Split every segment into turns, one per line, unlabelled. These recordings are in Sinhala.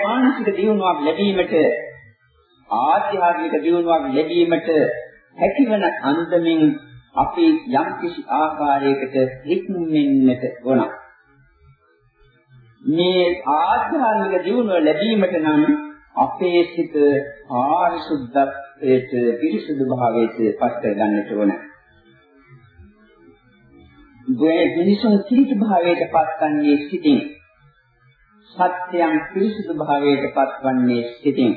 මානසික දියුණුවක් ලැබීමට ආධ්‍යාත්මික දියුණුවක් ලැබීමට හැකිවන අන්දමින් අපි යම් කිසි ආකාරයකට හික්මෙන්නට ඕන. මේ ආධ්‍යාත්මික දියුණුව ලැබීමට නම් අපේ සිත පාරිශුද්ධත්වයට පිරිසුදු භාවයට පත් කර ගන්නට ඕන. ගේ මිනිසුන් කිලිට භාවයට පත්වන්නේ සිටින්. සත්‍යයන් පිරිසුදු භාවයට පත්වන්නේ සිටින්.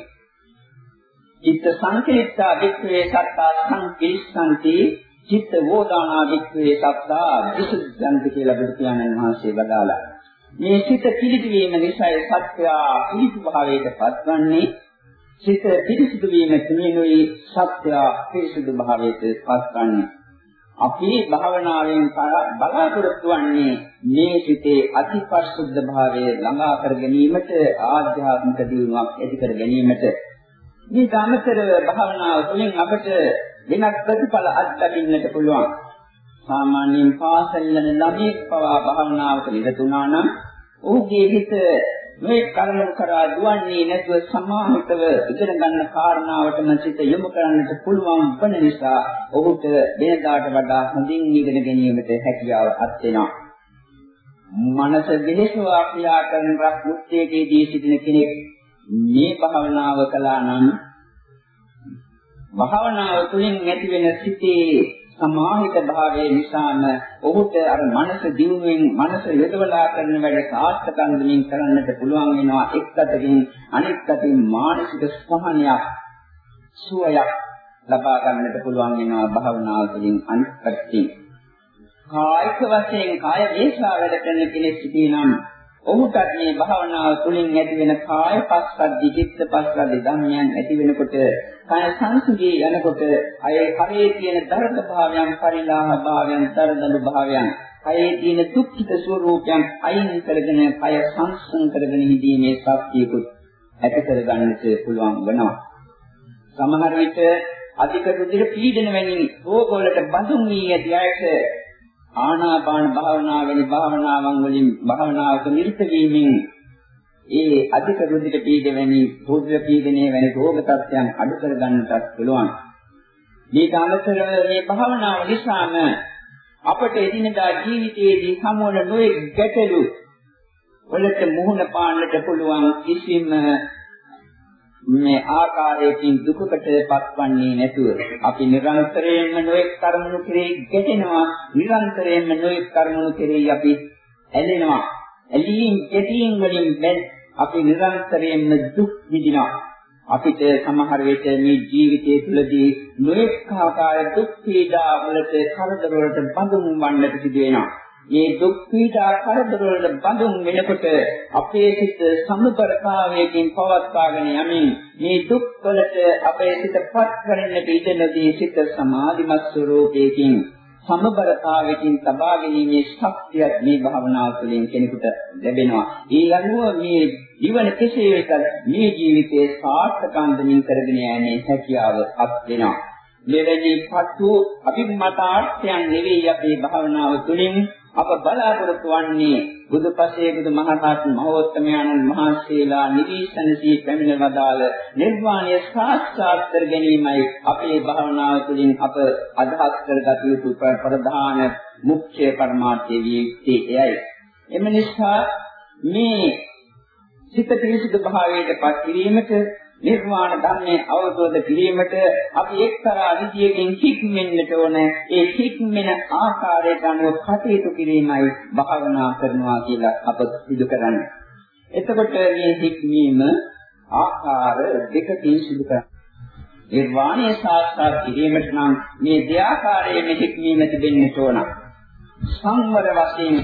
චිත්ත සංකේතා වික්‍රේ සත්තා සංකිස්සන්ති චිත්ත වෝදානා වික්‍රේ සත්තා විසුද්ධන්ති කියලා බුදු පියාණන් වහන්සේ වදාළා. මේ සිත පිළිදි වීම නිසා සත්‍ය පිළිදි භාවයට පත්වන්නේ සිත පිරිසිදු වීම තුලිනුයි සත්‍ය පිරිසිදු භාවයට පත්වන්නේ. අපි භාවනාවෙන් බලාපොරොත්තු වන්නේ මේ සිතේ අතිපරිශුද්ධ භාවය ළඟා කර ගැනීමට ආධ්‍යාත්මික දියුණුවක් ඇති කර ගැනීමට. මේ ධාමතර භාවනාව තුළින් අපට වෙනත් ප්‍රතිඵල අත්දකින්නට පුළුවන්. සාමාන්‍යයෙන් පාසල් යන ළමයෙක් පවා භාවනාවක නිරතුණා නම් ඔහුගේ හිත මේ කර්ම කරා දුවන්නේ නැතුව සමාහිතව ඉගෙන ගන්න කාරණාවටම සිත යොමු කරන්නට පුළුවන් වන නිසා ඔහුට වෙනදාට වඩා හොඳින් ඉගෙන ගැනීමට හැකියාව අත් වෙනවා. මනස විනිශ්චය ක්‍රියා කරන රක්මුත්තේදී සිටින කෙනෙක් මේ භාවනාව කළා නම් භාවනාව තුළින් ඇති වෙන සිතේ සමාහිත භාවයේ නිසාම ඔහුට අර මනස දියුණුවෙන් මනස යොදවලා කරන වැඩ සාර්ථකම් වලින් කරන්නට පුළුවන් වෙනවා. එක් අතකින් අනෙක් අතින් මානසික සහනයක් සුවයක් ලබා ගන්නට පුළුවන් වෙනවා භාවනාව තුළින් අනිත් පැත්තෙන්. කායික වශයෙන් කාය දේශා වැඩ කරන කෙනෙක් සිටිනම් ඔහුටත් මේ භාවනාව තුළින් ඇති වෙන කාය පස්සද්ධි චිත්ත පස්සද්ධි ධම්මයන් ඇති වෙනකොට කාය සංසිඳී යනකොට අය කරේ තියෙන දරද භාවයන් පරිලාහ භාවයන් තරදළු භාවයන් කයේ තියෙන දුක්ඛිත ස්වરૂපයන් අයින් කරගෙන කය සංසං කරගෙන හිදීමේ ශක්තියකුත් ඇති කරගන්නට පුළුවන් වෙනවා. සමහර විට අධික රුධිර පීඩන වැනි රෝග වලට බඳුන් වී ඇති අයට ආනාපාන භාවනාව වැනි භාවනාවන් වලින් භාවනාවක නිරත වීමෙන් ඒ අධික රුධිර පීඩනය රුධිර පීඩනයේ වැනි රෝග තත්ත්වයන් අඩු කර ගන්නටත් පුළුවන්. මේක අමතරව මේ භාවනාව නිසාම අපට එදිනදා ජීවිතයේදී සමුවන නොයෙක් ගැටලු වලට මුහුණ පාන්නට පුළුවන් කිසිම මේ ආකාරයකින් දුකකට පත්වන්නේ නැතුව අපි නිරන්තරයෙන්ම නොඑක් කර්මණු කෙරෙහි ගැටෙනවා. නිරන්තරයෙන්ම නොඑක් කර්මණු කෙරෙහි අපි ඇලෙනවා. ඇලීම් ගැටීම් වලින් දැන් අපි නිරන්තරයෙන්ම දුක් විඳිනවා. අපිට සමහර විට මේ ජීවිතය තුළදී නොඑක් ආකාර දුක් පීඩා වලට කරදර වලට බඳුන් වන්නට සිදු වෙනවා. මේ දුක් පීඩා කරදර වලට බඳුන් වෙනකොට අපේ සිත සම්පරකාවයකින් පවත්වාගෙන යමින් මේ දුක් වලට අපේ සිතපත් කරන්නට ඉඩ නොදී සිත සමාධිමත් ස්වરૂපයකින් සමබරතාවයකින් තබා ගැනීමේ ශක්තියක් මේ භාවනාව තුළින් කෙනෙකුට ලැබෙනවා. ඒ අනුව මේ ජීවන කෙසේ වෙතත් මේ ජීවිතයේ සාර්ථකන්දමින් කරගෙන යන්නේ හැකියාව අත් වෙනවා. මෙවැනි පතු අභිමතාර්ථයන් නෙවෙයි අපේ භාවනාව තුළින් අප බලාපොරොත්තු වන්නේ බුදුපසේ බුදුමහරහත් මහෝත්තමයන්න් වහන්සේලා නිවිසනසී පැමිණ වදාළ නිර්වාණය සාක්ෂාත් කර ගැනීමයි අපේ භාවනාව තුළින් අප අදහස් කරගත යුතු ප්‍රධාන මුඛ්‍ය පරමාර්ථය විය යුත්තේ එයයි. එම නිසා මේ සිත පිරිසිදු භාවයට පත් කිරීමට නිර්වාණ ධර්මයේ අවබෝධ කිරීමට අපි එක්තරා විදියකින් හික්මෙන්නට ඕන. ඒ හික්මෙන ආකාරයට අනුව කටයුතු කිරීමයි භාවනා කරනවා කියලා අප සිදු කරන්නේ. එතකොට මේ හික්මීම ආකාර දෙකකින් සිදු කරනවා. නිර්වාණය සාක්ෂාත් කිරීමට නම් මේ දෙආකාරයෙන් හික්මීම තිබෙන්නට ඕන. සංවර වශයෙන්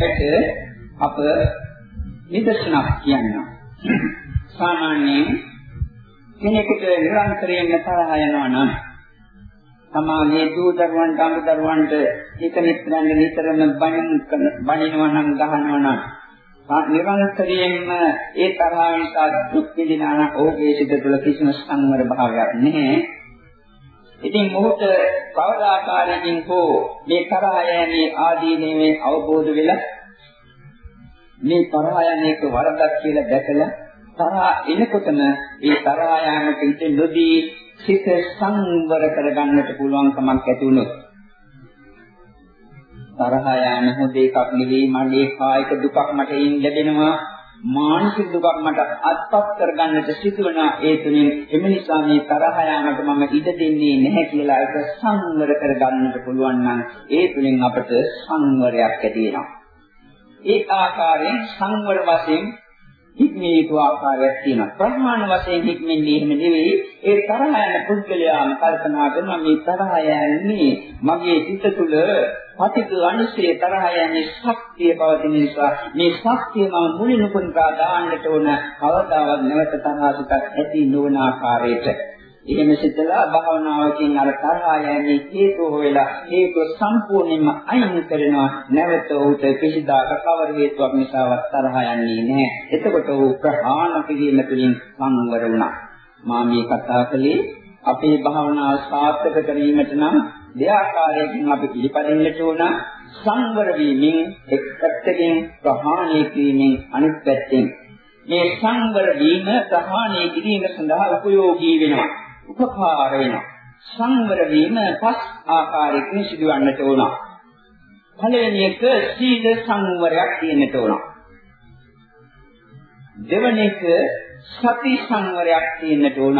එකට අප නිදර්ශනක් කියනවා. සාමාන්‍යයෙන් කෙනෙකුට නිරන්තරයෙන්ම තරහ යනවා නම් සමාගයේ දූ දරුවන්ට අඟ දරුවන්ට එක නිතරම නිතරම බණිනවා නම් ගහනවා නම් නිරන්තරයෙන්ම ඒ තරහ නිසා දුක් විඳිනා නම් ඔහුගේ සිත තුළ කිසිම සංවර භාවයක් නැහැ. ඉතින් මොහොත කවදාකාරයකින් හෝ මේ තරහ යන්නේ ආදීනේ අවබෝධ වෙලා මේ තරහ යන්නේ වරදක් කියලා දැකලා තරහ එනකොටම ඒ තරහ යාමට ඉඳ නොදී සිත සංවර කරගන්නට පුළුවන් කමක් ඇති වුණොත් තරහ යන හොඳ එකක් නෙවෙයි මගේ කායික දුකක් මට එයින් ලැබෙනවා මානසික දුකක් මට අත්පත් කරගන්නට සිදුවන ඒ තුලින් එම නිසා මේ තරහ යාමට මම ඉඩ දෙන්නේ නැහැ කියලා ඒක සංවර කරගන්නට පුළුවන් නම් ඒ තුලින් අපට සංවරයක් ඇති වෙනවා. ඒ ආකාරයෙන් සංවර වශයෙන් හික්මේ යුතු ආකාරයක් තියෙනවා. ප්‍රමාණ වශයෙන් හික්මෙන්නේ එහෙම නෙවෙයි. ඒ තරහ යන පුද්ගලයාම කල්පනා කරනවා මේ තරහ යන්නේ මගේ සිත තුළ පටික අනුසය තරහ යන්නේ ශක්තිය පවතින නිසා මේ ශක්තිය මම මුලින්ම පුන්කා දාන්නට ඕන කවදාවත් නැවත තරහසුකක් ඇති නොවන ආකාරයට එහෙම සිතලා භාවනාවකින් අර තරහා යන්නේ හේතු වෙලා හේතු සම්පූර්ණයෙන්ම අයින් කරනවා. නැවත උට කිසිදාක කවර හේතුවක් නිසාවත් තරහා යන්නේ නැහැ. එතකොට ਉਹ ප්‍රහාණ කිරීම තුළින් සංවර වුණා. මා මේ කතා කළේ අපේ භාවනාව සාර්ථක කිරීමට නම් දෙආකාරයකින් අපි පිළිපදින්නට ඕන සංවර වීමෙන් එක් පැත්තකින් ප්‍රහාණය කිරීමෙන් අනිත් පැත්තෙන්. මේ සංවර වීම ප්‍රහාණය කිරීම සඳහා උපයෝගී වෙනවා. උපකාර වෙනවා. සංවර වීම පස් ආකාරයකින් සිදුවන්නට ඕන. පළවෙනි එක සීල සංවරයක් තියෙන්නට ඕන. දෙවැනි එක සති සංවරයක් තියෙන්නට ඕන.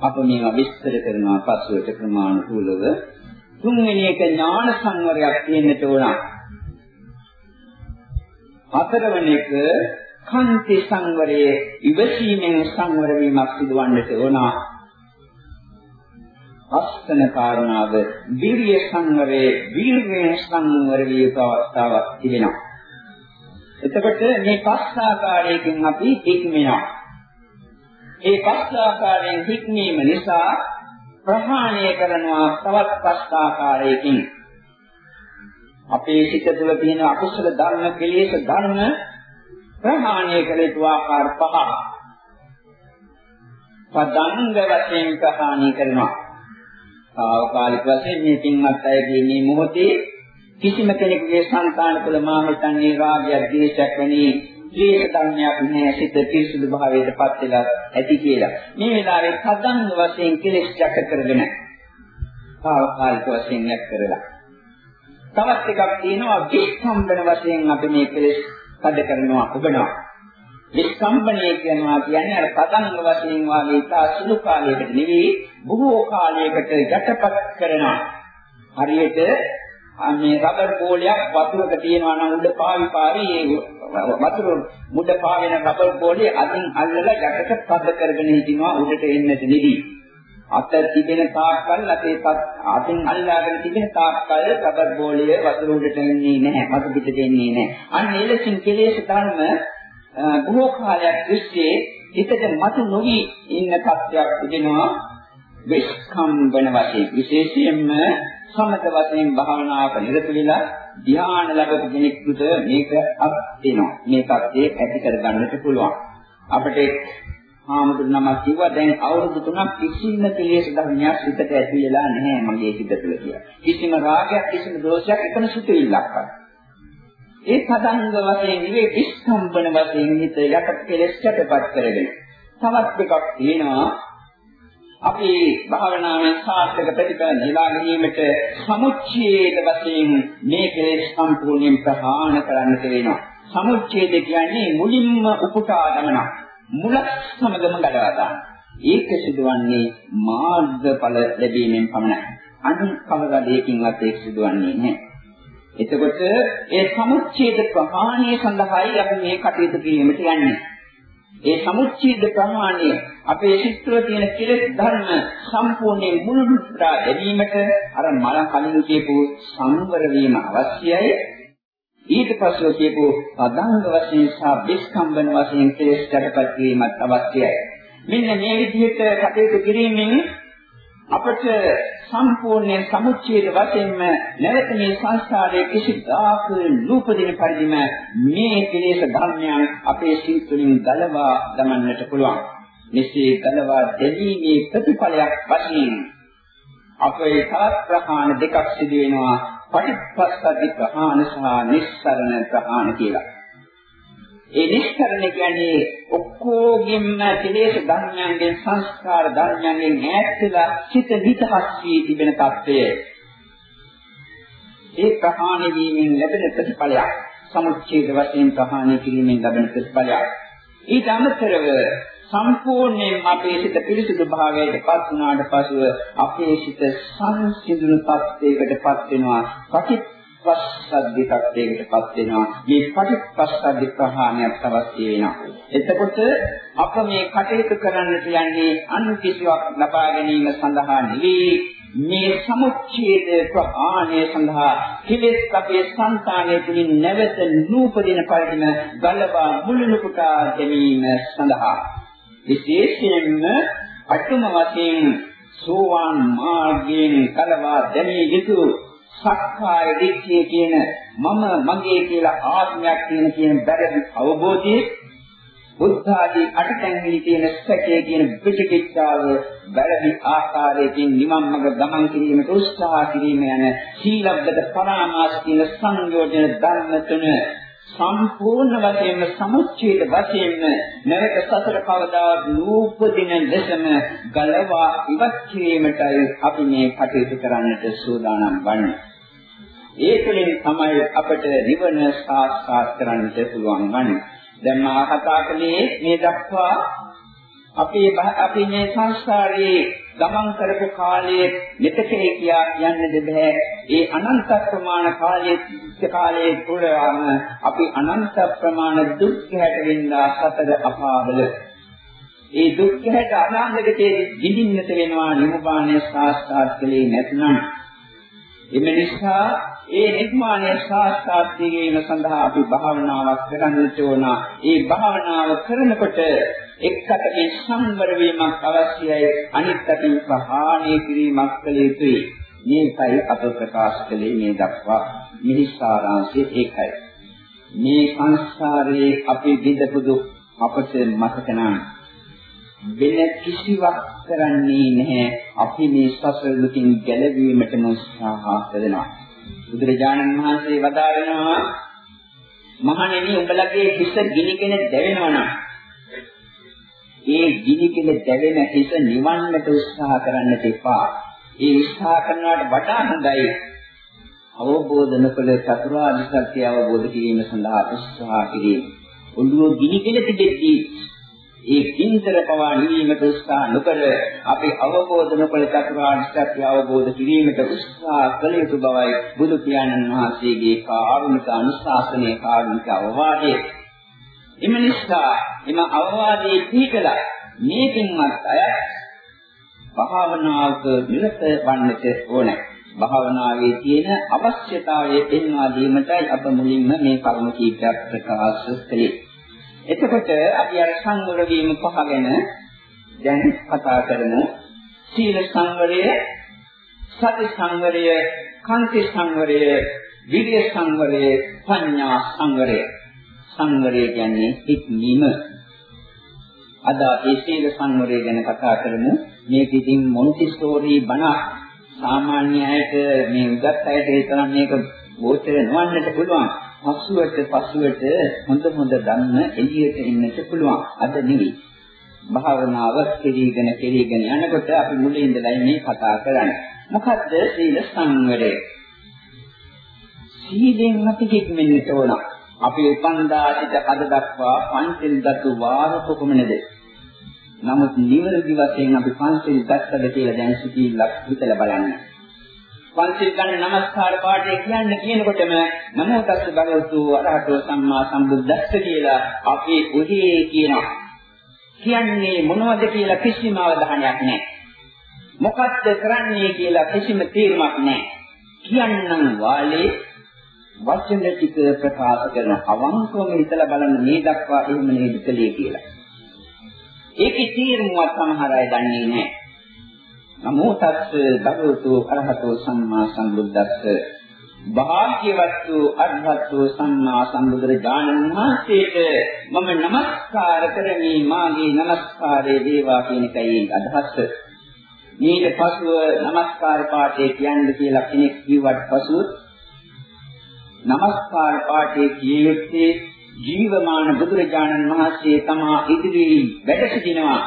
අප මේවා විස්තර කරනවා පසුවට ක්‍රමානුකූලව. තුන්වෙනි එක ඥාන සංවරයක් තියෙන්නට ඕන. හතරවෙනි එක කන්ති සංවරයේ ඉවසීමෙන් සංවර වීමක් සිදුවන්නට ඕන. අස්තන කාරණාව විරිය සංවරයේ විරියෙන් සංවර විය යුතු අවස්ථාවක් තිබෙනවා. එතකොට මේ පස් ආකාරයකින් අපි හික්මෙනවා. ඒ පස් ආකාරයෙන් හික්මීම නිසා ප්‍රහාණය කරනවා තවත් පස් ආකාරයකින්. අපේ සිත තුළ තියෙන අකුසල ධර්ම, කෙලෙස් ධර්ම ප්‍රහාණය කළ යුතු ආකාර පහ. පදංග වශයෙන් ප්‍රහාණය කරනවා. ආවකාලික වශයෙන් මේ පින්වත් අයගේ මේ මොහොතේ කිසිම කෙනෙකුගේ సంతාන තුළ මා හිතන්නේ රාගයක්, ද්වේෂයක් වැනි ක්ලේශ ධර්මයක් නැහැ සිත පිරිසුදු භාවයට පත් වෙලා ඇති කියලා. මේ වෙලාවේ පදංග වශයෙන් කෙලෙස් චක කරගෙන ආවකාලික වශයෙන් නැත් කරලා. තවත් එකක් තියෙනවා විස්කම්බන වශයෙන් අපි මේ කෙලෙස් කඩ කරනවා ඔබනවා. විස්කම්බණය කියනවා කියන්නේ අර පතංග වශයෙන් වාගේ තා සුළු කාලයකට නෙවෙයි බොහෝ කාලයකට යටපත් කරනවා. හරියට මේ රබර් බෝලයක් වතුරක තියෙනවා නම් උඩ පාවි පාවි ඒ වතුර මුඩ පාවෙන රබර් බෝලේ අතින් අල්ලලා යටට පද කරගෙන හිටිනවා උඩට එන්නට නෙදී. අත තිබෙන තාක්කල් අපේ අතින් අල්ලාගෙන තිබෙන තාක්කල් රබර් බෝලය වතුර උඩට එන්නේ නැහැ. මතු පිටට එන්නේ නැහැ. අන්න එලෙසින් කෙලෙස් ධර්ම බොහෝ කාලයක් තිස්සේ හිතට මතු නොවි ඉන්න තත්ත්වයක් තිබෙනවා. විස්කම්බන වශයෙන් විශේෂයෙන්ම සමත වශයෙන් භාවනාවක නිරත වෙලා ධ්‍යාන ලැබපු කෙනෙකුට මේක අත් වෙනවා. මේ தත්ත්වයේ ඇති කරගන්නට පුළුවන්. අපිට හාමුදුරු නමක් කිව්වා දැන් අවුරුදු 3ක් කිසිම කෙලෙස් ධර්මයක් හිතට ඇති වෙලා නැහැ මගේ හිත තුළ කියලා. කිසිම රාගයක් කිසිම දෝෂයක් එකම සුතිවිල්ලක්වත්. ඒ පදංග වශයෙන් නෙවෙයි විස්කම්බන වශයෙන් හිත යට කෙලෙස් යටපත් කරගෙන. තවත් එකක් තියෙනවා අපි භාවනාවෙන් සාර්ථක ප්‍රතිඵල නෙලා ගැනීමට සමුච්ඡේද වශයෙන් මේ කෙලෙස් සම්පූර්ණයෙන් ප්‍රහාණය කරන්නට වෙනවා. සමුච්ඡේද කියන්නේ මුලින්ම උපුටා ගමනක්. මුල සමගම ගලවා දාන්න. ඒක සිදුවන්නේ මාර්ගඵල ලැබීමෙන් පමණයි. අනිත් කවදාදයකින්වත් ඒක සිදුවන්නේ නැහැ. එතකොට ඒ සමුච්ඡේද ප්‍රහාණය සඳහායි අපි මේ කටයුතු කිරීමට යන්නේ. ඒ සමුච්ඡේද ප්‍රහාණය අපේ සිත්වල තියෙන කෙලෙස් ධර්ම සම්පූර්ණයෙන් මුළුමනින්දා ලැබීමට අර මල කලින් කියපු සංවර වීම අවශ්‍යයි. ඊට පස්ව කියපු අදංග වශයෙන් සහ විස්කම්බන වශයෙන් කෙලෙස් යටපත් කිරීමත් අවශ්‍යයි. මෙන්න මේ විදිහට කටයුතු කිරීමෙන් අපට සම්පූර්ණ සමුච්ඡේද වශයෙන්ම නැවත මේ සංස්කාරයේ කිසිදාක නූපදින පරිදිම මේ කෙලෙස් ධර්මයන් අපේ සිත් තුළින් ගලවා දමන්නට පුළුවන්. මෙසේ ගලවා දෙවීමේ ප්‍රතිඵලයක් වශයෙන් අපේ තාත් ප්‍රහාණ දෙකක් සිදු වෙනවා පටිච්චසමුප්පාද ප්‍රහාණ සහ නිස්සරණ ප්‍රහාණ කියලා. ඒ නිස්කරණ කියන්නේ ඔක්කොගෙම කෙලෙස් ධර්මයන්ගෙන් සංස්කාර ධර්මයන්ගෙන් ඈත් වෙලා සිත විතහස් වී තිබෙන తත්වය. ඒ ප්‍රහාණය වීමෙන් ලැබෙන ප්‍රතිඵලයක්. සමුච්ඡේද වශයෙන් ප්‍රහාණය කිරීමෙන් ලැබෙන ප්‍රතිඵලයක්. ඊට අමතරව සම්පූර්ණයෙන් අපේ සිත පිරිසිදු භාවයට පත් වුණාට පසුව අපේ සිත සංසිඳුණු තත්යකටපත් වෙනවා. පටිච්චසද්දි තත්යකටපත් වෙනවා. මේ පටිච්චසද්දි ප්‍රහාණයක් අවශ්‍ය වෙනවා. එතකොට අප මේ කටයුතු කරන්නට යන්නේ අන් කිසිවක් ලබා ගැනීම සඳහා නෙවෙයි මේ සමුච්ඡේද ප්‍රහාණය සඳහා කෙලෙස් අපේ సంతානයේ තුලින් නැවත නූපදින පරිදිම ගලවා මුළුණු කුටා දැමීම සඳහා විශේෂයෙන්ම අටුම වශයෙන් සෝවාන් මාර්ගයෙන් කලවා දැමිය යුතු සක්කාය දිට්ඨිය කියන මම මගේ කියලා ආත්මයක් තියෙන කියන බැරි අවබෝධයේ බුද්ධ ආදී අටතැන්වල තියෙන සැකයේ කියන පිටිකිච්ඡාව බැරි ආකාරයකින් නිවන් මඟ ගමන් කිරීමට උත්සාහ කිරීම යන සීලබ්බත පරාමාස කියන සංයෝජන ධර්ම තුන සම්පූර්ණ වශයෙන්ම සමුච්ඡේද වශයෙන්ම නැවත සතර කවදාවත් නූපදින ලෙසම ගලවා ඉවත් කිරීමටයි අපි මේ කටයුතු කරන්නට සූදානම් වන්නේ. ඒ තුළින් තමයි අපට නිවන සාක්ෂාත් කරන්නට පුළුවන් වන්නේ. දැන් මා කතා කළේ මේ දක්වා අපේ අපි මේ සංස්කාරයේ ගමන් කරපු කාලයේ මෙතකේ කියා කියන්නද බෑ. ඒ අනන්ත ප්‍රමාණ කාලයේ කාලයේ තුරම අපි අනන්ත ප්‍රමාණ දුක් හැටෙන්නා සතර අපාවල ඒ දුක් හැට අනාගතයේ විඳින්නට වෙනවා නිර්වාණය සාස්ත්‍රාත් කලේ නැත්නම් එම නිසා ඒ නිර්මාණය සාක්ෂාත් කිරීම සඳහා අපි භාවනාවක් කරන්නට ඕන. ඒ භාවනාව කරනකොට එක්කටකින් සංවර වීමක් අවශ්‍යයි. අනිත් අතින් ප්‍රහාණය කිරීමක් කළ යුතුයි. මේකයි අප ප්‍රකාශ කළේ මේ දක්වා මිනිස්සාරාංශය ඒකයි. මේ සංස්කාරයේ අපි විඳපු දුක් අපට මතක නැහැ. වෙන කිසිවක් කරන්නේ නැහැ. අපි මේ සසර දුකින් ගැලවීමටම උත්සාහ කරනවා. බුදුරජාණන් වහන්සේ වදාරනවා මහණෙනි උඹලගේ හිස ගිනිගෙන දැවෙනවා නම් ඒ ගිනිගෙන දැවෙන හිස නිවන්නට උත්සාහ කරන්න එපා. ඒ උත්සාහ කරනවට වඩා හොඳයි අවබෝධ නොකළ චතුරාර්ය සත්‍ය අවබෝධ කිරීම සඳහා උත්සාහ කිරීම. ඔළුව ගිනිගෙන තිබෙද්දී ඒ කින්තර පවා නිවීමට උත්සාහ නොකර අපි අවබෝධ නොකළ චතුරාර්ය සත්‍ය අවබෝධ කිරීමට උත්සාහ කළ යුතු බවයි බුදු පියාණන් වහන්සේගේ කාරුණික අනුශාසනයේ කාරුණික අවවාදයේ. එම නිසා එම අවවාදයේ පිටලා මේකින්වත් අය භාවනාවක නිරත වන්නට ඕනේ. භාවනාවේ තියෙන අවශ්‍යතාවය පෙන්වා දීමටයි අප මුලින්ම මේ කරුණු කීපයක් ප්‍රකාශ කළේ. එතකොට අපි අර සංවර වීම පහ ගැන දැන් කතා කරමු. සීල සංවරය, සති සංවරය, කාන්ති සංවරය, විරිය සංවරය, පඤ්ඤා සංවරය. සංවරය කියන්නේ ඉක්මීම. අද අපි සීල සංවරය ගැන කතා කරමු. මේක ඉතින් මොන්ටිසෝරි බණ සාමාන්‍ය අයට මේ උගත් අයට ඒ තරම් මේක ගෝචර නොවන්නට පුළුවන්. පසුවට පසුවට හොඳ හොඳ ධර්ම එළියට එන්නට පුළුවන්. අද නෙවෙයි. භාවනාව කෙරීගෙන කෙරීගෙන යනකොට අපි මුලින් ඉඳලා මේ කතා කරන්නේ. මොකද්ද සීල සංවරය? සීලෙන් අපි කික්මෙන්නට ඕන. අපි උපන්දා සිට අද දක්වා පංචෙල් දතු වාර කොපමණද? නමුත් නිවැරදි වශයෙන් අපි පංචෙල් දත්තද කියලා දැන් සිටිල්ලක් හිතලා බලන්න. පන්සිල් ගන්න নমස්කාර පාඨය කියන්න කියනකොටම නමෝ තස්ස භගවතු අරහතෝ සම්මා සම්බුද්දස්ස කියලා අපි උහි කියනවා. කියන්නේ මොනවද කියලා කිසිම අවධානයක් නැහැ. මොකක්ද කරන්නේ කියලා කිසිම තීරමක් නැහැ. කියන්නම් වාලේ වචන ටික ප්‍රකාශ කරන අවංකවම හිතලා බලන මේ දක්වා එහෙම නේද කලේ කියලා. ඒකේ තීරණවත් සමහර අය දන්නේ නැහැ. නමෝ තස්ස භගවතු අරහතෝ සම්මා සම්බුද්දස්ස භාග්‍යවත්තු අරහතෝ සම්මා සම්බුදුරජාණන් වහන්සේට මම নমස්කාර කරමි මාගේ নমස්කාරයේ වේවා කියන එකයි අදහස. මේක පසුව নমස්කාර පාඨය කියන්න කියලා කෙනෙක් කිව්වට පසුව নমස්කාර පාඨයේ කියවෙත්තේ ජීවමාන බුදුරජාණන් වහන්සේ තමා ඉදිරියේ වැඩ සිටිනවා.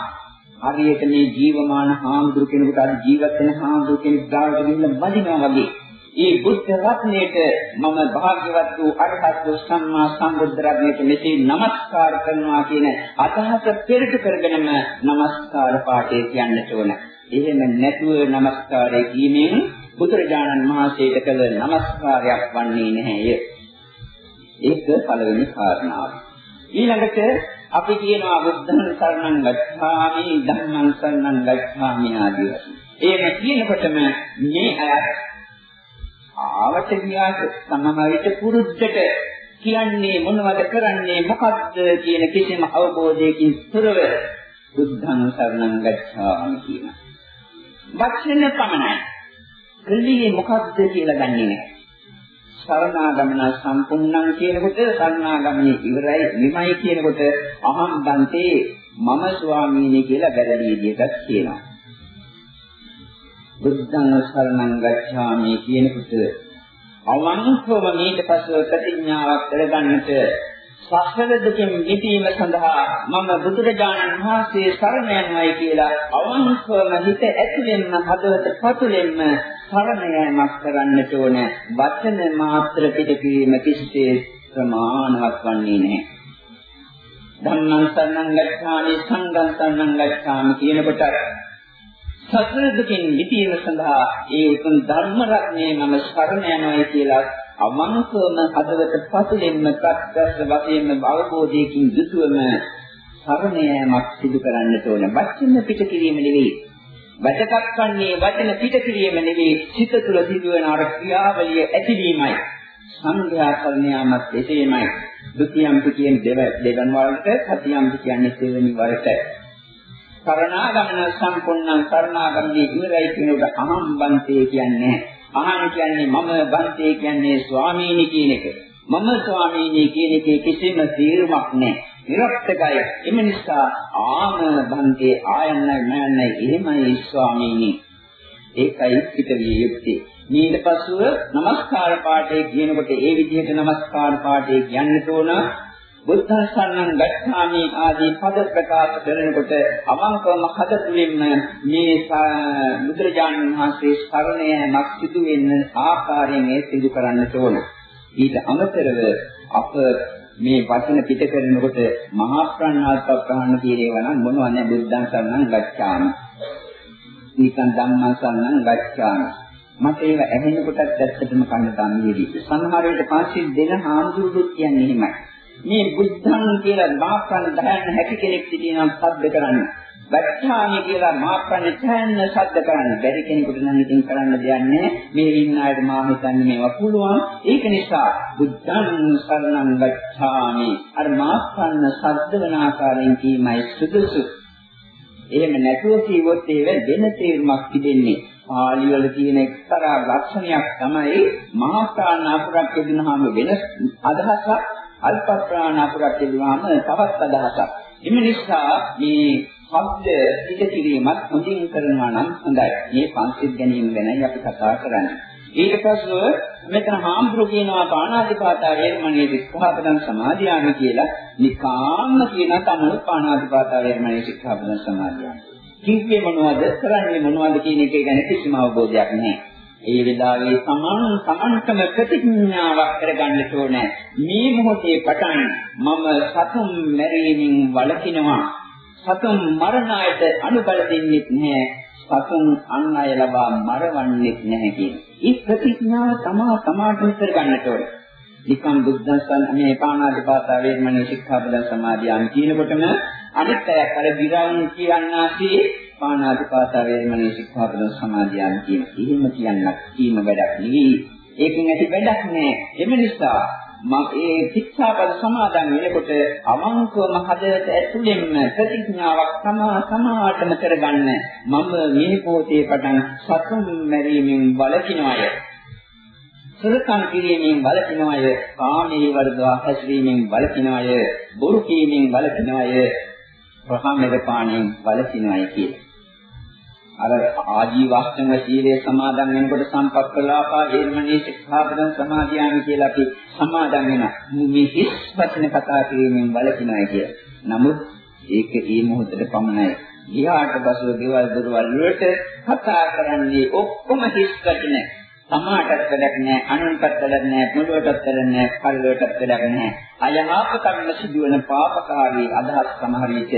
හරියට මේ ජීවමාන හාමුදුරු කෙනෙකුට අර ජීවත් වෙන හාමුදුරු කෙනෙක් ගාවට ගිහින් වදිනවා වගේ. ඒ බුද්ධ රත්නයට මම භාග්‍යවත් වූ අරහත් වූ සම්මා සම්බුද්ධ රත්නයට මෙසේ নমස්කාර කරනවා කියන අදහස පෙරට කරගෙනම নমස්කාර පාඨය කියන්නට ඕන. එහෙම නැතුව নমස්කාරය කියමින් බුදුරජාණන් වහන්සේට කළ নমස්කාරයක් වන්නේ නැහැය. ඒක පළවෙනි කාරණාව. ඊළඟට අපි කියනවා බුද්ධං සරණං ගච්ඡාමි ධම්මං සරණං ගච්ඡාමි ආදී වශයෙන්. එහෙම කියනකොටම මේ අය ආවට ගියාට සමහර විට පුරුද්දට කියන්නේ මොනවද කරන්නේ මොකද්ද කියන කිසිම අවබෝධයකින් තොරව බුද්ධං සරණං ගච්ඡාමි කියන. වචන පමණයි. කල්ලියේ මොකද්ද කියලා දන්නේ නැහැ. සරණාගමන සම්පූර්ණං කියනකොට සරණාගමනේ ඉවරයි නිමයි කියනකොට අහම් බන්තේ මම ස්වාමීනි කියලා වැරදි විදිහට කියනවා. බුද්ධං සරණං ගච්ඡාමි කියනකොට අවංකවම මේක පසුව ප්‍රතිඥාවක් කරගන්නට සසර දුකින් මිදීම සඳහා මම බුදුරජාණන් වහන්සේ සරණ යනවායි කියලා අවංකවම හිත ඇතුළෙන්ම හදවත පතුලෙන්ම සරණ යාමක් කරන්නට ඕන වචන මාත්‍ර පිටකීම කිසිසේ ප්‍රමාණවත් වන්නේ නැහැ. ධම්මං සරණං ගච්ඡාමි සංඝං සරණං ගච්ඡාමි කියනකොට සසර දුකින් මිදීම සඳහා ඒ උතුම් ධර්ම රත්නයේ මම සරණ යනවායි කියලා අවංකවම හදවත පතුලෙන්ම ප්‍රත්‍යක්ෂ වශයෙන්ම අවබෝධයකින් යුතුවම සරණ යාමක් සිදු කරන්නට ඕන. වචන පිට කිරීම නෙවෙයි. වචකක් වන්නේ වචන පිට කිරීම නෙවෙයි. සිත තුළ සිදුවන අර ක්‍රියාවලිය ඇතිවීමයි. සංඝයා කරණ යාමත් එසේමයි. ဒုတိယම් කියන දෙවන් වලට සතියම් කියන්නේ දෙවෙනි වරට කරණාගමන සම්පූර්ණ කරණාගමනේ ඉවරයි කියනකොට අහම් බන්තේ කියන්නේ අහන් කියන්නේ මම බන්තේ කියන්නේ ස්වාමීනි කියන එක. මම ස්වාමීනි කියන එකේ කිසිම තීරුමක් නැහැ. නිරක්තකයි. එම නිසා ආම බන්දේ ආයන්නයි මයන්නයි එහෙමයි ස්වාමීනි. ඒකයි පිට විය යුත්තේ. ඊට පසුව নমස්කාර පාඨය කියනකොට ඒ විදිහට নমස්කාර පාඨය කියන්නට ඕන. බුද්ධාසන්නං ගච්ඡාමි ආදී පද ප්‍රකාශ කරනකොට අවංකවම හද තුලින්ම මේ බුදුරජාණන් වහන්සේ ස්මරණය මක් සිදු වෙන්න ආකාරයෙන් ඒ සිදු කරන්නට ඕන. ඊට අමතරව අප මේ වචන පිට කරනකොට මහා ප්‍රඥාත් ප්‍රහාණ කියේවා නම් මොනවද බුද්ධං සන්නං ගච්ඡාමි. නිකන් ධම්මං සන්නං ගච්ඡාමි. මට ඒව ඇහෙනකොටත් ඇත්තටම කන්න තම්මේදී. සමහර විට පස්සේ දෙන හාමුදුරුවෝ කියන්නේ එහෙමයි. මේ බුද්ධං කියලා මාප්‍රණ දයන්න හැකි කෙනෙක් සිටිනම් සද්ද කරන්න. වැච්ඡාමි කියලා මාප්‍රණ ඡයන්න සද්ද කරන්න. බැරි කෙනෙකුට නම් ඉතින් කරන්න දෙයක් නැහැ. මේ ඉන්න අයට මා හිතන්නේ මේවා පුළුවන්. ඒක නිසා බුද්ධං සරණං ගච්ඡාමි. අර මාප්‍රණ සද්ද වන ආකාරයෙන් කීමයි සුදුසු. එහෙම නැතුව කිව්වොත් ඒක වෙන තේරුමක් තිබෙන්නේ. පාලි වල තියෙන එක්තරා ලක්ෂණයක් තමයි මහා ප්‍රාණ අපරක් දෙදුනහම වෙන අදහසක් අල්ප ප්‍රාණ අපරක් තිබුණාම තවත් අදහසක්. එම නිසා මේ ශබ්ද පිට කිරීමත් හොඳින් කරනවා නම් හොඳයි. මේ පංචිත් ගැනීම ගැනයි අපි කතා කරන්නේ. ඊට පස්ව මෙතන හාමුදුරු කියනවා පාණාතිපාතා වේරමණී සික්ඛාපදං සමාදියාමි කියලා නිකාම්ම කියන තමයි පාණාතිපාතා වේරමණී සික්ඛාපදං සමාදියාමි. කිව්වේ මොනවද කරන්නේ මොනවද කියන එක ගැන කිසිම අවබෝධයක් නැහැ. ඒ වෙලාවේ සමාන සමන්තම ප්‍රතිඥාවක් කරගන්න ඕනේ. මේ මොහොතේ පටන් මම සතුම් මැරීමෙන් වළකිනවා. සතුම් මරණයට අනුබල දෙන්නේ නැහැ. සතුම් අන් අය ලබා මරවන්නේ නැහැ කියන. ඒ ප්‍රතිඥාව තමා තමාට විතර ගන්නට ඕනේ. නිකම් බුද්ධසන් මේ පාණාතිපාතා වේරමණී ශික්ෂාපද සමාදියාන් කියනකොටම අනිත් අය අර විරාම කියන්නාසේ පාණාතිපාතා වේරමණී ශික්ෂාපද සමාදියාන් කියන. එහෙම කියන්නක් කීම වැඩක් නෙවෙයි. ඒකෙන් ඇති වැඩක් නෑ. එම නිසා මම ඒ ශික්ෂාපද සමාදන් වෙනකොට අවංකවම හදවත ඇතුළෙන්ම ප්‍රතිඥාවක් තමා සමාටම කරගන්න මම මේ පොතේ පටන් සතුන් මැරීමෙන් වළකිනවය. සුරකම් කිරීමෙන් වළකිනවය. කාමී වර්ධවා හැසිරීමෙන් වළකිනවය. බොරු කීමෙන් වළකිනවය. ප්‍රහාමක පාණයෙන් වළකිනවය කියලා. අර ආජීවස්තම සීලය සමාදන් වෙනකොට සම්පක්කලාපා වේරමණී ශික්ෂාපදං සමාදියාමි කියලා අපි සමාදන් වෙනවා. මේ හිස් වචන කතා කිරීමෙන් වළකිනයි කිය. නමුත් ඒක ඒ මොහොතේ පමණයි. ගියාට පසුව ගෙවල් දොරවල් වලට කතා කරන්නේ ඔක්කොම හිස් වචන. සමාටත් වැඩක් නැහැ, අනුන්ටත් වැඩක් නැහැ, මුලවටත් වැඩක් නැහැ, පරිලවටත් වැඩක් නැහැ. අයහපතන්න සිදුවන පාපකාරී අදහස් සමහර විට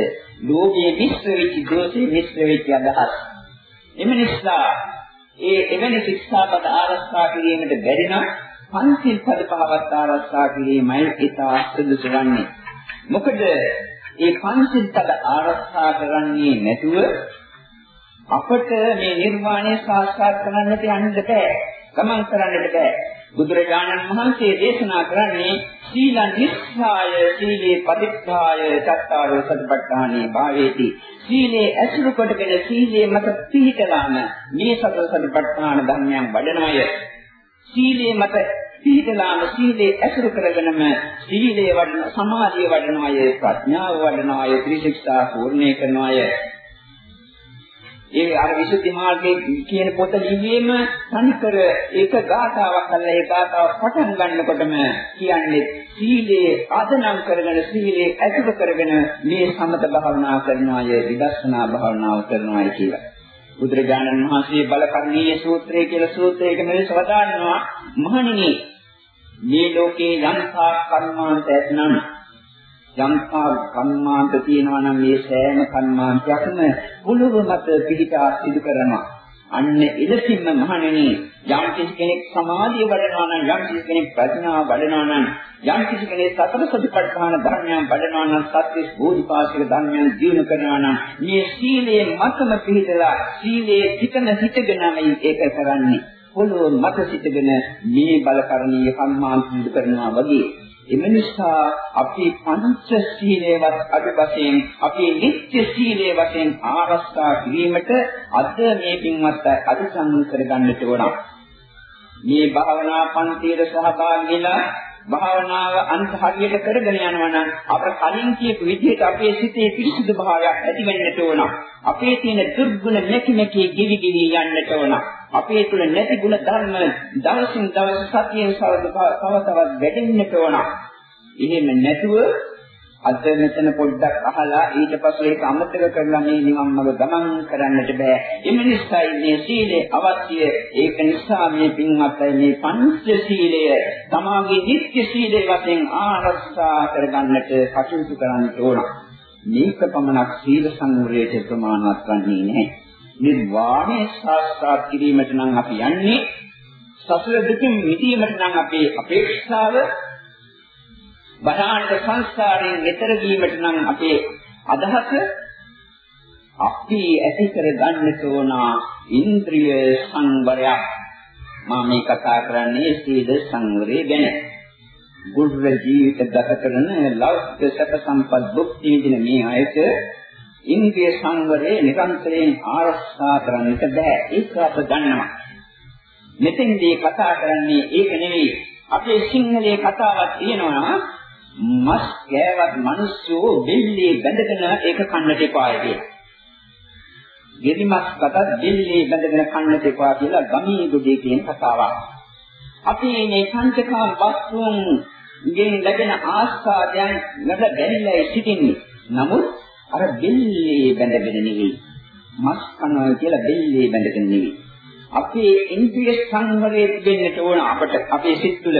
ලෝභයේ මිශ්‍ර වෙච්ච දෝෂයේ මිශ්‍ර වෙච්ච අදහස්. එම නිසා ඒ එවැනි ශික්ෂාපද ආරක්ෂා කිරීමට බැරි නම් පන්සිල් පද පහවත් ආරක්ෂා කිරීමයි ඉතා සුදුසු වන්නේ. මොකද ඒ පන්සිල් පද ආරක්ෂා කරන්නේ නැතුව අපට මේ නිර්වාණය සාක්ෂාත් කරගන්නට යන්න බෑ. ගමන් කරන්නට බෑ. බුදුරජාණන් වහන්සේ දේශනා කරන්නේ සීලං නිස්සාය සීලේ පදිත්තාය චත්තාරෝ සතිපට්ඨානේ භාවේති. සීලේ ඇසුරු කොටගෙන සීලේ මත පිහිටලාම මේ සතර සතිපට්ඨාන ධර්මයන් වඩනය. සීලේ මත පිහිටලාම සීලේ ඇසුරු කරගෙනම සීලේ වඩන සමාධිය වඩනවාය ප්‍රඥාව වඩනවාය ත්‍රිශික්ෂා පූර්ණේ කරනවාය ඒ අර විසුද්ධි මාර්ගයේ කියන පොත ලිවීම තනිකර ඒක ගාථාවක් අල්ල ඒ ගාථාව පටන් ගන්නකොටම කියන්නේ සීලේ ආදනම් කරගෙන සීලේ ඇසුර කරගෙන මේ සමත භාවනා කරනවාය විදර්ශනා භාවනාව කරනවාය කියලා. බුදුරජාණන් වහන්සේ බලකර්ණීය සූත්‍රය කියලා සූත්‍රයක මෙලෙස වදාළනවා මහණෙනි මේ ලෝකේ යම්තා කර්මාන්ත ඇතනම් යම්තා කම්මාන්ත තියෙනවා නම් මේ සෑම කම්මාන්තයක්ම පොළොව මත පිහිටා සිදු කරනවා. අන්න එලෙසින්ම මහණෙනි යම් කිසි කෙනෙක් සමාධිය වඩනවා නම් යම් කිසි කෙනෙක් ප්‍රඥාව වඩනවා නම් යම් කිසි කෙනෙක් සතර සතිපට්ඨාන ධර්මයන් වඩනවා නම් සත්‍ය බෝධිපාශික ධර්මයන් දිනු කරනවා නම් මේ සීලයේ මතම පිහිටලා සීලයේ හිතන හිතගෙනමයි ඒක කරන්නේ පොළොව මත සිටගෙන මේ බලකරණීය කම්මාන්ත සිදු කරනවා වගේ එම නිසා අපි පංච සීලේවත් අද වශයෙන් අපි නිත්‍ය සීලේ වශයෙන් ආරක්ෂා කිරීමට අද මේ පින්වත් අධිසං කරගන්නට ඕන. මේ භාවනා පන්තියේ සහභාගී වෙලා භාවනාව අන්ත හරියට කරගෙන යනවා නම් අප කලින් කියපු විදිහට අපේ සිතේ පිරිසිදු භාවයක් ඇති වෙන්නට ඕන. අපේ තියෙන දුර්ගුණ නැති නැති ගිවි ගිවි යන්නට ඕන. අපේ තුල නැති ගුණ ධර්ම දවසින් දවස සතියෙන් සවද තව තවත් වැඩෙන්නට ඕන. එහෙම නැතුව අද මෙතන පොඩ්ඩක් අහලා ඊට පස්සේ ඒක අමතක කරලා මේ නිවන් මඟ ගමන් කරන්නට බෑ. එම නිසායි මේ සීලය අවශ්‍ය. ඒක නිසා මේ පින්වත් අය මේ පංච සීලය තමාගේ නිත්‍ය සීලය වශයෙන් ආරක්ෂා කරගන්නට කටයුතු කරන්න ඕන. මේක පමණක් සීල සංවරයට ප්‍රමාණවත් වන්නේ නැහැ. නිර්වාණය සාක්ෂාත් කිරීමට නම් අපි යන්නේ සසර දුකින් මිදීමට නම් අපේ අපේක්ෂාව බණාන්ත සංස්කාරයෙන් ඈතර වීමට නම් අපේ අදහස අපි ඇති කර ගන්නට ඕන ඉන්ද්‍රිය සංවරයක්. මම මේ කතා කරන්නේ සීල සංවරය ගැන. බුද්ධ ජීවිත ගත කරන ලෞකික සැප සම්පත් භුක්ති විඳින මේ අයට ඉන්ද්‍රිය සංවරය නිරන්තරයෙන් ආරක්ෂා කරන්නට බෑ. ඒක අප දන්නවා. මෙතෙන්දී කතා කරන්නේ ඒක නෙවෙයි. අපේ සිංහලයේ කතාවක් තියෙනවා මස් කෑවත් මිනිස්සු බෙල්ලේ බැඳගෙන ඒක කන්නට එපායි කියලා. ගෙඩි මස් කටත් බෙල්ලේ බැඳගෙන කන්නට එපා කියලා ගමී ගොඩේ කියන කතාවක්. අපි මේ පංචකාම වස්තුන් ගෙන් ලැබෙන ආස්වාදයන් නැද බැරිලා සිටින්නේ. නමුත් අර බෙල්ලේ බැඳගෙන නෙවෙයි. මස් කනවා කියලා බෙල්ලේ බැඳගෙන නෙවෙයි. අපේ ඉන්ද්‍රිය සංවරයේ දෙන්නට ඕන අපට අපේ සිත් තුළ.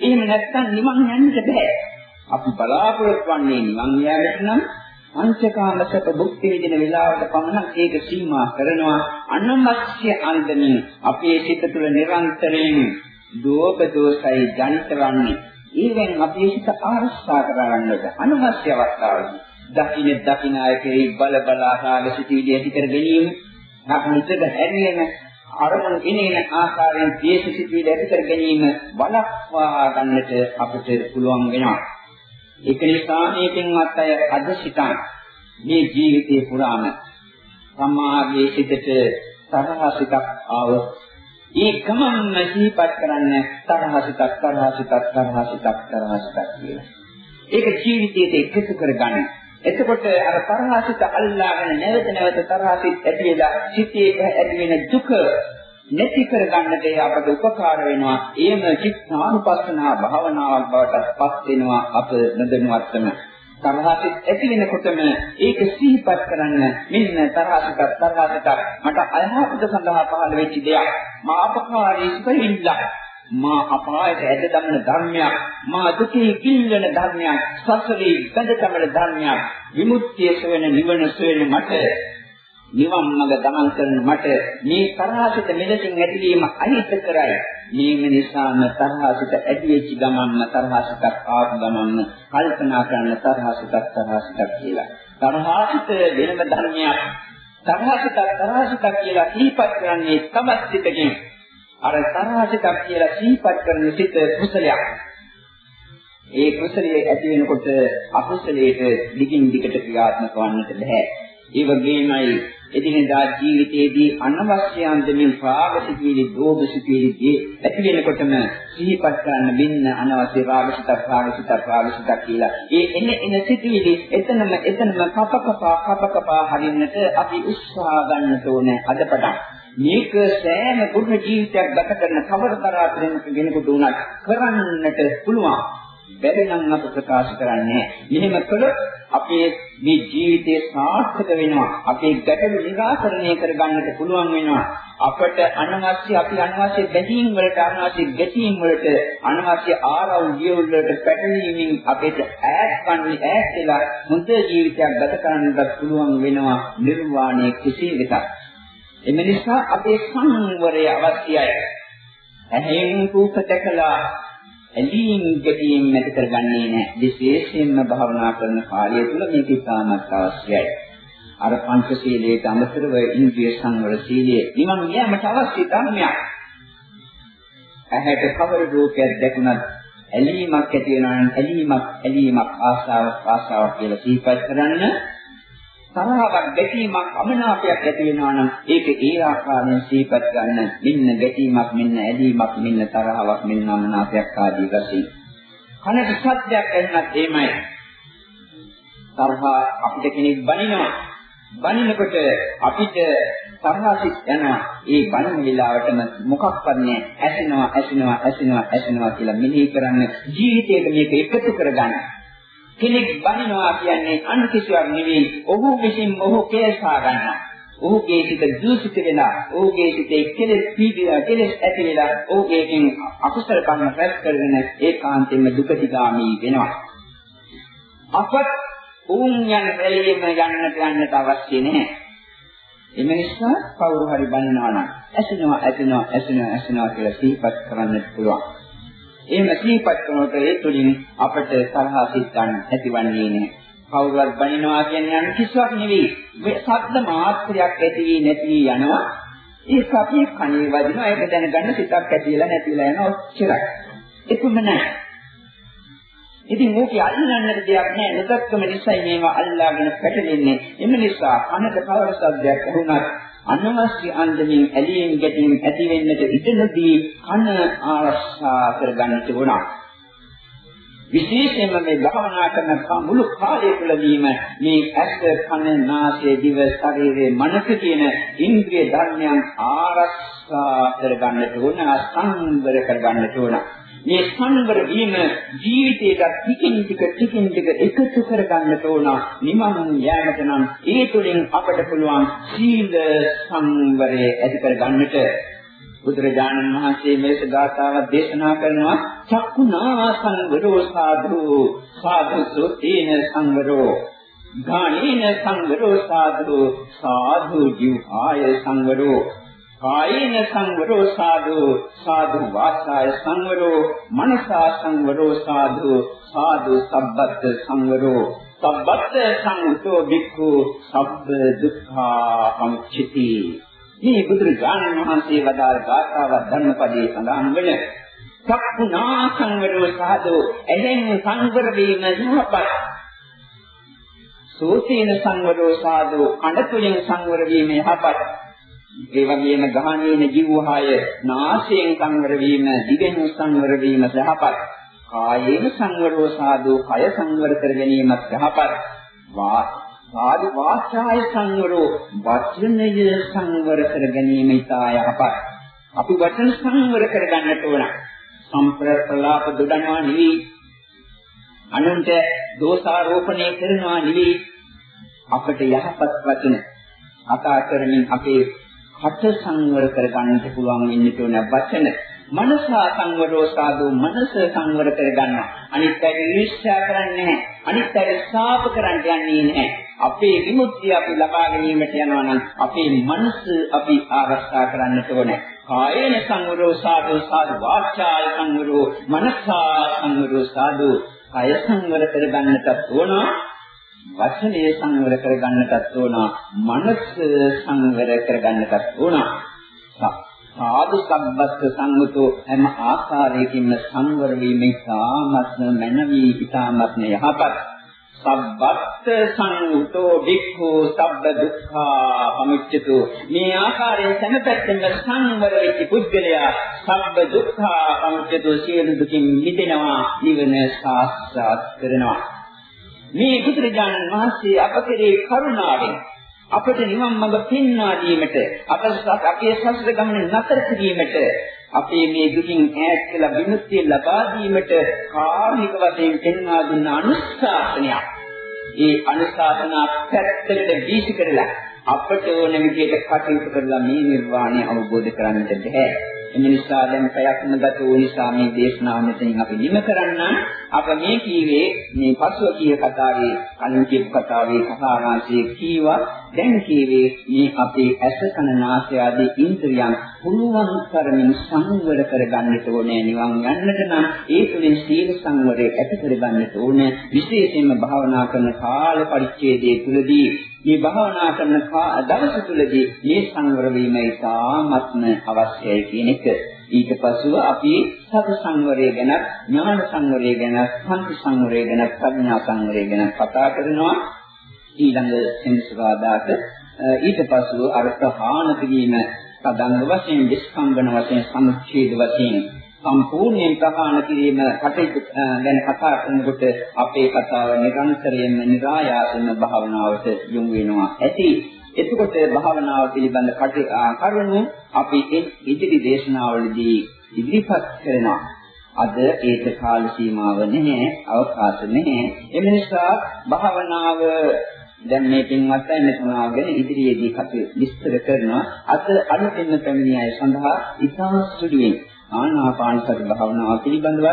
එහෙම නැත්නම් නිවන් යන්නට බෑ. අපි බලාපොරොත්තු වන්නේ නිවන් යාමට නම් පංචකාම සැප භුක්ති විඳින වෙලාවට පමණක් ඒක සීමා කරනවා. අනවශ්‍ය අන්දමින් අපේ සිත තුළ නිරන්තරයෙන් දෝප දෝසයි ජනිත වන්නේ ඊවෙන් අපේ සිත ආරක්ෂා කරගන්නට අනවශ්‍ය අවස්ථාවලදී දකින්න දකින්න ආයකේ බල බල ආකාර සිටීදී ඇති කර ගැනීම නැත්නම් හැරීම අරමුණු ඉනේන ආකාරයෙන් දේශ සිටීදී ඇති කර ගැනීම බලක්වා ගන්නට අපිට පුළුවන් වෙනවා. ඒක නිසා මේ පින්වත් අය අද සිතන් මේ ජීවිතේ පුරාම සමාගයේ සිටට තරහ සිතක් ආවොත් ඒ ගමන්ම සිහිපත් කරන්න තරහ සිතක් තරහ සිතක් තරහ සිතක් තරහ සිතක් කියලා. ඒක ජීවිතයට එකතු කරගන්න. එතකොට අර තරහසිත අල්ලාගෙන නැවත නැවත තරහසිත ඇති වෙලා සිතේ ඇති වෙන දුක නැති කර ගන්නට අපට උපකාර වෙනවා. එයම චිත්තානුපස්සනා භාවනාවක් බවට පත් වෙනවා අප නොදැනුවත්වම. තරහසිත ඇති වෙනකොටම ඒක සිහිපත් කරන්න මෙන්න තරහසිත තරහසිත මට අයහපත සඳහා පහළ වෙච්ච දෙයක්. මා අපකාරී සිතිවිල්ලක්. මා අපායට ඇද දමන ධර්මයක් මා දුකේ කිල්වන ධර්මයක් සසරේ බඳ තමන ධර්මයක් විමුක්තිය සොයන නිවන සොයන මට නිවන් මඟ ගමන් කරන මට මේ තරහසිත මෙලෙසින් ඇතිවීම අහිත කරයි මේ නිසාම තරහසිත ඇති වෙච්ච ගමන්ම තරහසිතක් ආපු ගමන්ම කල්පනා කරන තරහසිතක් තරහසිතක් කියලා තරහසිත වෙනම ධර්මයක් තරහසිතක් තරහසිතක් කියලා දීපත් කරන්නේ තමත් සිතකින් අර තරහසිතක් කියලා සිහිපත් කරන සිත කුසලයක්. ඒ කුසලයේ ඇති වෙනකොට අකුසලයට දිගින් දිගට ක්‍රියාත්මක වන්නට බෑ. ඒ වගේමයි එදිනෙදා ජීවිතයේදී අනවශ්‍ය අන්දමින් රාගසිතීලි දෝෂසිතීලි ඇති වෙනකොටම සිහිපත් කරන්න බින්න අනවශ්‍ය රාගසිතක් රාගසිතක් රාගසිතක් කියලා. ඒ එන එන සිතීලි එතනම එතනම කප කපා කප කපා හරින්නට අපි උත්සාහ ගන්නට ඕනේ අදපටන්. මේක සෑම පුරුෂ ජීවිතයක් ගත කරන කවරතරා කෙනෙකුට උනත් කරන්නට පුළුවන්. බැරි නම් අප ප්‍රකාශ කරන්නේ මෙහෙම කළොත් අපේ මේ ජීවිතේ සාර්ථක වෙනවා. අපේ ගැටලු නිරාකරණය කරගන්නට පුළුවන් වෙනවා. අපට අනවශ්‍ය අපි අනවශ්‍ය බැඳීම් වලට අනවශ්‍ය ගැටීම් වලට අනවශ්‍ය ආරවුල් වියවුල් වලට පැටලීමෙන් අපිට ඈත් කන්නේ ඈත් වෙලා මුද ජීවිතයක් ගත කරන්නට පුළුවන් වෙනවා නිර්වාණය කෙසේ වෙතත්. එම නිසා අපේ සංවරය අවශ්‍යයි. ඇහෙන් රූප දැකලා ඇලීම් ගැටීම් නැති කරගන්නේ නැහැ. විශේෂයෙන්ම භාවනා කරන කාලය තුල මේක ඉතාමත් අවශ්‍යයි. අර පංචශීලයට අමතරව ඉන්ද්‍රිය සංවර සීලය නිවන් යෑමට අවශ්‍ය ධර්මයක්. ඇහැට කවර රූපයක් දැකුණත් ඇලීමක් ඇති වෙනවා නම් ඇලීමක් ඇලීමක් ආශාවක් ආශාවක් කියලා සිහිපත් කරන්න තරහවක් ගැටීමක් අමනාපයක් ඇති වෙනවා නම් ඒක ඒ ආකාරයෙන් සිහිපත් ගන්න මෙන්න ගැටීමක් මෙන්න ඇලීමක් මෙන්න තරහවක් මෙන්න අමනාපයක් ආදී වශයෙන්. කනට සත්‍යයක් ඇහෙනත් එහෙමයි. තරහ අපිට කෙනෙක් බනිනවා. බනිනකොට අපිට තරහසිත යන ඒ බනින වෙලාවටම මොකක්වත් නැහැ. ඇසෙනවා ඇසෙනවා ඇසෙනවා ඇසෙනවා කියලා මෙනෙහි කරන්න ජීවිතේට මේක එකතු කරගන්න. කෙනෙක් බනිනවා කියන්නේ අන් කිසිවක් නෙවෙයි. ඔහු විසින් ඔහු කේසා ගන්නවා. ඔහුගේ සිත දූෂිත වෙලා, ඔහුගේ සිතේ කෙලෙස් පීඩිලා, කෙලෙස් ඇති වෙලා, ඔහුගේකින් අකුසල කර්ම රැස් කරගෙන ඒකාන්තයෙන්ම දුකතිගාමී වෙනවා. අපත් උන් යන රැළියෙම යන්නට යන්නට අවශ්‍ය නැහැ. එම නිසා කවුරු හරි බනිනවා නම් ඇසෙනවා ඇසෙනවා ඇසෙනවා ඇසෙනවා කියලා සිහිපත් කරන්නත් පුළුවන්. එහෙම සිහිපත් කරනකොට ඒ තුලින් අපට තරහ සිත්යන් ඇතිවන්නේ නැහැ. කවුරුවත් බනිනවා කියන්නේ අනිත් කිසිවක් නෙවෙයි. සද්ද මාත්‍රයක් ඇති වී නැති වී යනවා. ඒක අපි කණේ වදිනවා. ඒක දැනගන්න සිතක් ඇතිලා නැතිලා යනවා. ඔච්චරයි. එතුමනයි. ඉතින් මේක අල්ලන්නට දෙයක් නැහැ. නොදක්කම නිසා මේවා අල්ලාගෙන පැටලෙන්නේ. එම නිසා අනක කවර සද්දයක් ඇහුණත් අනවශ්‍ය අන්දමින් ඇලීම් ගැටීම් ඇති වෙන්නට ඉඩ නොදී කන ආරක්ෂා කරගන්නට ඕන. විශේෂයෙන්ම මේ භවනා කරන මුළු කාලය තුළදීම මේ ඇස කන නාසය දිව ශරීරය මනස කියන ඉන්ද්‍රිය ධර්මයන් ආරක්ෂා කරගන්නට ඕන සංවර කරගන්නට ඕන. මේ සංවර වීම ජීවිතයට ටිකින් ටික ටිකින් ටික එකතු කර ගන්නට ඕන නිමන් යෑමට නම් ඒ තුළින් අපට පුළුවන් සීල සංවරය ඇති කර ගන්නට බුදුරජාණන් වහන්සේ මේක ගාථාවක් දේශනා කරනවා චක්කුණා සංවරෝ සාධු සාධු සෝතේන සංවරෝ ගානේන සංවරෝ සාධු සාධු ජීවාය සංවරෝ කායේන සංවරෝ සාදු සාදු වාසාය සංවරෝ මනසා සංවරෝ සාදු සාදු සබ්බත් සංවරෝ. සබ්බත් සංවතෝ බික්ඛු සබ්බ දුක්ඛා සම්චිති මේ බුදුරජාණන් වහන්සේ වදාළ ගාථාව ධර්මපදයේ සඳහන් වෙන සක්ුණා සංවරෝ සාදු එදෙන් සංවර වීම යහපත් සෝතේන සංවරෝ සාදු අඬතුලින් සංවර වීම යහපත්. ඒ වගේම ගහණේන ජීවහාය නාසයෙන් සංවර වීම, දිවෙන් සංවර වීම සහපත්. කායේන සංවරෝ සාදු, කය සංවර කර ගැනීමත් යහපත්. ආදි වාචාය සංවරෝ වචනය සංවර කර ගැනීම ඉතා යහපත්. අපි වචන සංවර කර ගන්නට ඕන. සම්ප්‍රප්‍රලාප දොඩනවා නෙවෙයි. අනුන්ට දෝෂාරෝපණය කරනවා නෙවෙයි. අපට යහපත් වචන අතා කරමින් අපේ කට සංවර කර ගන්නට පුළුවන් වෙන්න ඕන වචන. මනසා සංවරෝ සාදු මනස සංවර කර ගන්නවා. අනිත් අය ඊර්ෂ්‍යා කරන්නේ නැහැ. අනිත් අය සාප කරන්න යන්නේ නැහැ. අපේ විමුක්තිය අපි ලබා ගැනීමට යනවා නම් අපේ මනස අපි ආරක්ෂා කරන්නට ඕනේ. කායේන සංවරෝ සාදු සාදු වාචාය සංවරෝ මනසා සංවරෝ සාදු කය සංවර කර ගන්නට ඕන. වචනේ සංවර කර ගන්නටත් ඕන. මනස සංවර කර ගන්නටත් ඕන. සාදු සම්බත් සංගතෝ හැම ආකාරයකින්ම සංවර වීමෙන් සාමත්ම මනවි ඊ타මත්ම යහපත් සබ්බත් සංඋතෝ වික්ඛු සබ්බ දුක්ඛා පමුච්චතු මේ ආකාරයෙන් සම්පැත්තෙන් සංවර වෙච්ච පුද්ගලයා සබ්බ දුක්ඛා පමුච්චතු සියලු දුකින් මිදෙනවා නිවන සාක්ෂාත් කරනවා මේ බුදුරජාණන් වහන්සේ අප කෙරේ කරුණාවෙන් අපට නිවන් මඟ පෙන්වා දීමට අප අපේ සසර ගමන නතර කිරීමට අපේ මේ දුකින් ඈත් වෙලා විමුක්තිය ලබා දීමට කාර්මික වශයෙන් පෙන්වා දුන්න අනුශාසනයක්. ඒ අනුශාසනා පැත්තකට වීසි කරලා අපට ඕන විදිහට කටයුතු කරලා මේ නිර්වාණය අවබෝධ කරගන්නට බැහැ. එම නිසා දැන් පැයක්ම ගත වූ නිසා මේ දේශනාව මෙතනින් අපි නිම කරන්න. අප මේ කීවේ මේ පසුව කිය කතාවේ අනුන් කියපු කතාවේ කතාවාසියේ කීවා දැන් කීවේ මේ අපේ ඇස කන නාසය ආදී ඉන්ද්‍රියන් පුළුවන් තරමින් සංවර කරගන්නට ඕනේ නිවන් යන්නට නම් ඒ තුළින් සීල සංවරය ඇති කරගන්නට ඕනේ විශේෂයෙන්ම භාවනා කරන කාල පරිච්ඡේදයේ තුලදී මේ භාවනා කරන දවස තුලදී මේ සංවර වීම ඉතාමත්ම අවශ්‍යයි කියන එක. ඊට පසුව අපි සති සංවරය ගැන, ඥාන සංවරය ගැන, සම්පති සංවරය ගැන, ප්‍රඥා සංවරය ගැන කතා කරනවා. ඊළඟ සෙන්සුරාදාට ඊට පසුව අර ප්‍රහාණ කිරීම සදංග වශයෙන්, විස්කම්බන වශයෙන්, සමුච්ඡේද වශයෙන් සම්පූර්ණයෙන් ප්‍රහාණ කිරීම කටයුතු ගැන කතා කරනකොට අපේ කතාව නිරන්තරයෙන්ම નિરાයාසම භාවනාවට යොමු වෙනවා. ඇති එතකොට භාවනාව පිළිබඳ කරුණු අපි ඉදිරි දේශනාවලදී ඉදිරිපත් කරනවා. අද ඒක කාල සීමාව නැහැ, අවකාශ නැහැ. එම නිසා භාවනාව දැන් මේ පින්වත් අය මෙතුමාගෙන ඉදිරියේදී කටයුතු විස්තර කරනවා. අද අලුතෙන් පැමිණි අය සඳහා ඉතා සුළුවෙන් ආනාපාන සති භාවනාව පිළිබඳව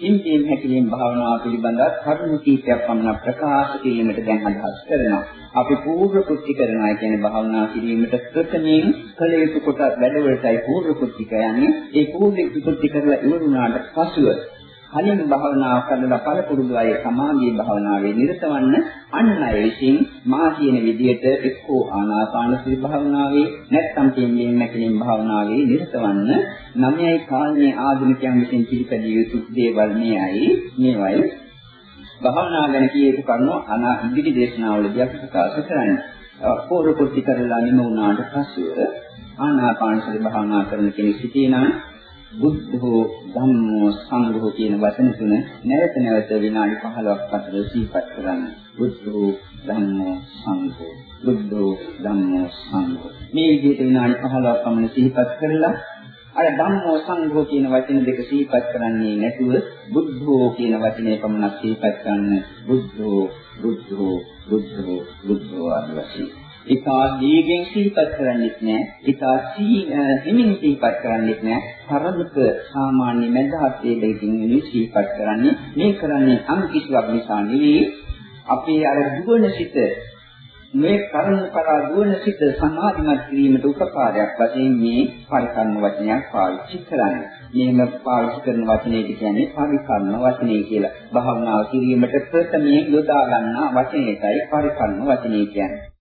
ඉන්දියන් හැකීම් භාවනාව පිළිබඳව කරුණු කීපයක් පමණ ප්‍රකාශ කිරීමට දැන් අදහස් කරනවා. අපි පූර්ව කෘත්‍ය කරනවා කියන භාවනා කිරීමට ප්‍රථමයෙන් කළ යුතු කොට වැඩවලටයි පූර්ව කෘත්‍ය කියන්නේ. ඒ පූර්ව කෘත්‍ය කරලා ඉවරුනාට පසුව කලින් භාවනාව කරලා පළපුරුදු අය සමාධි භාවනාවේ නිරතවන්න අන් අය විසින් මා කියන විදිහට එක්කෝ ආනාපාන සති භාවනාවේ නැත්නම් පින්බීම නැකලින් භාවනාවේ නිරතවන්න නමයයි කාලයේ ආධුනිකයන් විසින් පිළිපැදිය යුතු දේවල් මේයි මේවයි භාවනා ගැන කිය යුතු කරුණු අනා ඉදිරි දේශනාවලදී අපි ප්‍රකාශ කරන්නේ. පූර්ව කුටි කරලා නිම වුණාට පස්සේ ආනාපාන සති භාවනා කරන කෙනෙක් සිටිනා බුද්ධෝ ධම්මෝ සංඝෝ කියන වචන තුන නැවත නැවත විනාඩි 15ක් අතර සිහිපත් කරන්න. බුද්ධෝ ධම්මෝ සංඝෝ. බුද්ධෝ ධම්මෝ සංඝෝ. මේ විදිහට විනාඩි 15ක් පමණ සිහිපත් කරලා අර ධම්මෝ සංඝෝ කියන වචන දෙක සිහිපත් කරන්නේ නැතුව බුද්ධෝ කියන වචනේ පමණක් සිහිපත් කරන්න. බුද්ධෝ බුද්ධෝ බුද්ධෝ බුද්ධෝ ආදී වශයෙන් ඉතා දීගෙන් සිහිපත් කරන්නේත් නැහැ. ඉතා හිමින් සිහිපත් කරන්නේත් නැහැ. තරමක සාමාන්‍ය මඳහත් වේලකින් සිහිපත් කරන්නේ. මේ කරන්නේ අන් කිසිවක් නිසා නෙවෙයි. අපේ අර දුවන සිත මේ කර්ම කරා දුවන සිත සමාධිමත් කිරීමට උපකාරයක් වශයෙන් මේ පරිකර්ම වචනයක් පාවිච්චි කරන්නේ. මේම පාවිච්චි කරන වචනේ කියන්නේ පරිකර්ම වචනේ කියලා. භාවනාව කිරීමට ප්‍රථමයෙන් යොදා ගන්නා වචනයටයි පරිකර්ම වචනේ කියන්නේ.